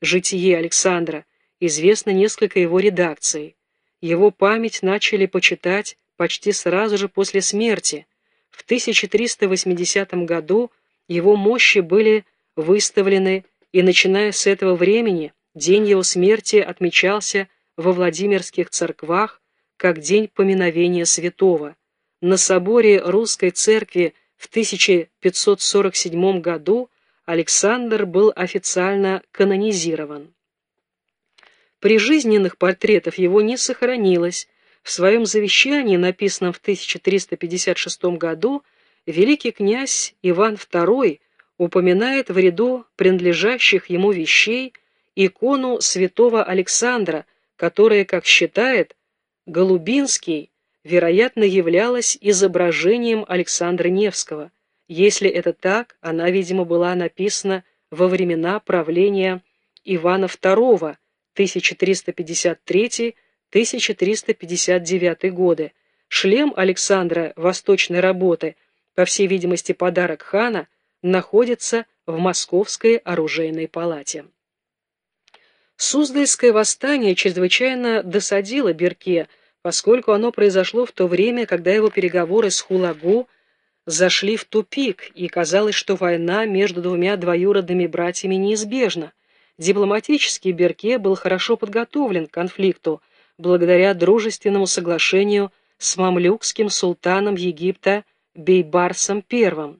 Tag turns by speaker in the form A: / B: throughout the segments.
A: «Житие Александра», известно несколько его редакций. Его память начали почитать почти сразу же после смерти. В 1380 году его мощи были выставлены, и начиная с этого времени день его смерти отмечался во Владимирских церквах как день поминовения святого. На соборе Русской Церкви в 1547 году Александр был официально канонизирован. Прижизненных портретов его не сохранилось. В своем завещании, написанном в 1356 году, великий князь Иван II упоминает в ряду принадлежащих ему вещей икону святого Александра, которая, как считает Голубинский, вероятно, являлась изображением Александра Невского. Если это так, она, видимо, была написана во времена правления Ивана II, 1353-1359 годы. Шлем Александра восточной работы, по всей видимости подарок хана, находится в Московской оружейной палате. Суздальское восстание чрезвычайно досадило Берке, поскольку оно произошло в то время, когда его переговоры с Хулагу зашли в тупик, и казалось, что война между двумя двоюродными братьями неизбежна. Дипломатический Берке был хорошо подготовлен к конфликту благодаря дружественному соглашению с мамлюкским султаном Египта Бейбарсом I.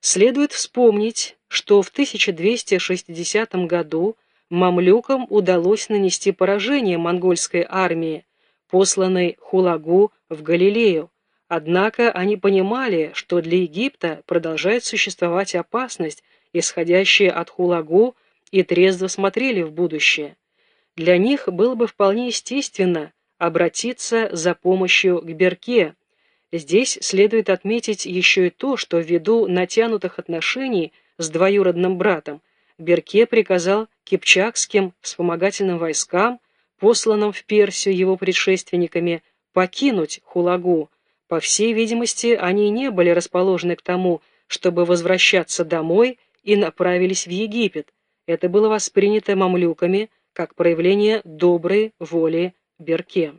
A: Следует вспомнить, что в 1260 году мамлюкам удалось нанести поражение монгольской армии, посланной Хулагу в Галилею. Однако они понимали, что для Египта продолжает существовать опасность, исходящая от Хулагу, и трезво смотрели в будущее. Для них было бы вполне естественно обратиться за помощью к Берке. Здесь следует отметить еще и то, что ввиду натянутых отношений с двоюродным братом Берке приказал кипчакским вспомогательным войскам, посланным в Персию его предшественниками, покинуть Хулагу. По всей видимости, они не были расположены к тому, чтобы возвращаться домой и направились в Египет. Это было воспринято мамлюками как проявление доброй воли Берке.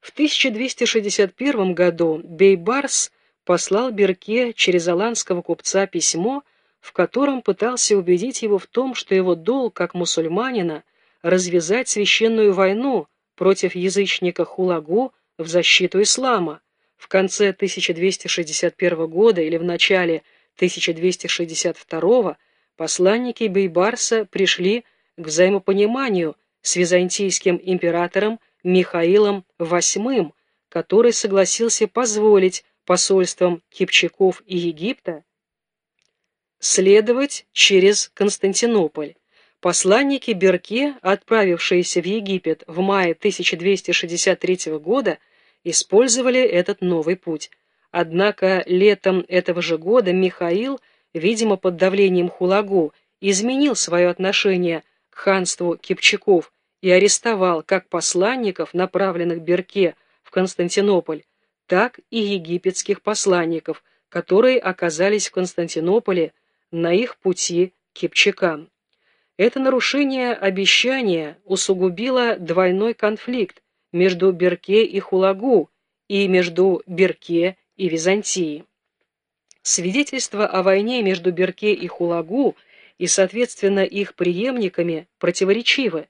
A: В 1261 году Бейбарс послал Берке через аланского купца письмо, в котором пытался убедить его в том, что его долг как мусульманина развязать священную войну против язычника Хулагу в защиту ислама. В конце 1261 года или в начале 1262 года посланники Бейбарса пришли к взаимопониманию с византийским императором Михаилом VIII, который согласился позволить посольствам Кипчаков и Египта следовать через Константинополь. Посланники Берке, отправившиеся в Египет в мае 1263 года, использовали этот новый путь. Однако летом этого же года Михаил – видимо, под давлением Хулагу, изменил свое отношение к ханству Кипчаков и арестовал как посланников, направленных Берке в Константинополь, так и египетских посланников, которые оказались в Константинополе на их пути к Кипчакам. Это нарушение обещания усугубило двойной конфликт между Берке и Хулагу и между Берке и Византией. Свидетельства о войне между Берке и Хулагу и, соответственно, их преемниками противоречивы.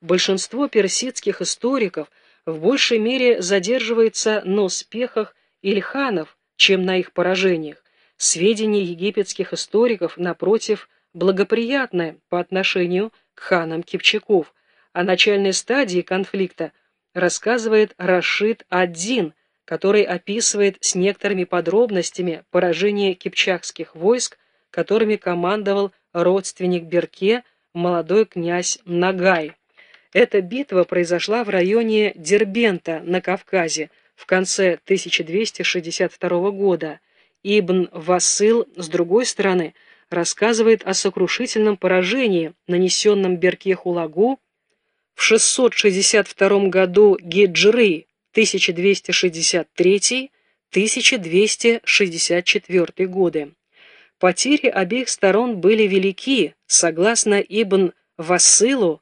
A: Большинство персидских историков в большей мере задерживается на успехах ильханов, чем на их поражениях. Сведения египетских историков, напротив, благоприятны по отношению к ханам Кипчаков. О начальной стадии конфликта рассказывает Рашид Аддин – который описывает с некоторыми подробностями поражение кипчакских войск, которыми командовал родственник Берке, молодой князь Нагай. Эта битва произошла в районе Дербента на Кавказе в конце 1262 года. Ибн Васыл, с другой стороны, рассказывает о сокрушительном поражении, нанесенном Берке Хулагу в 662 году Гиджры 1263-1264 годы. потери обеих сторон были велики. Согласно Ибн Вассылу,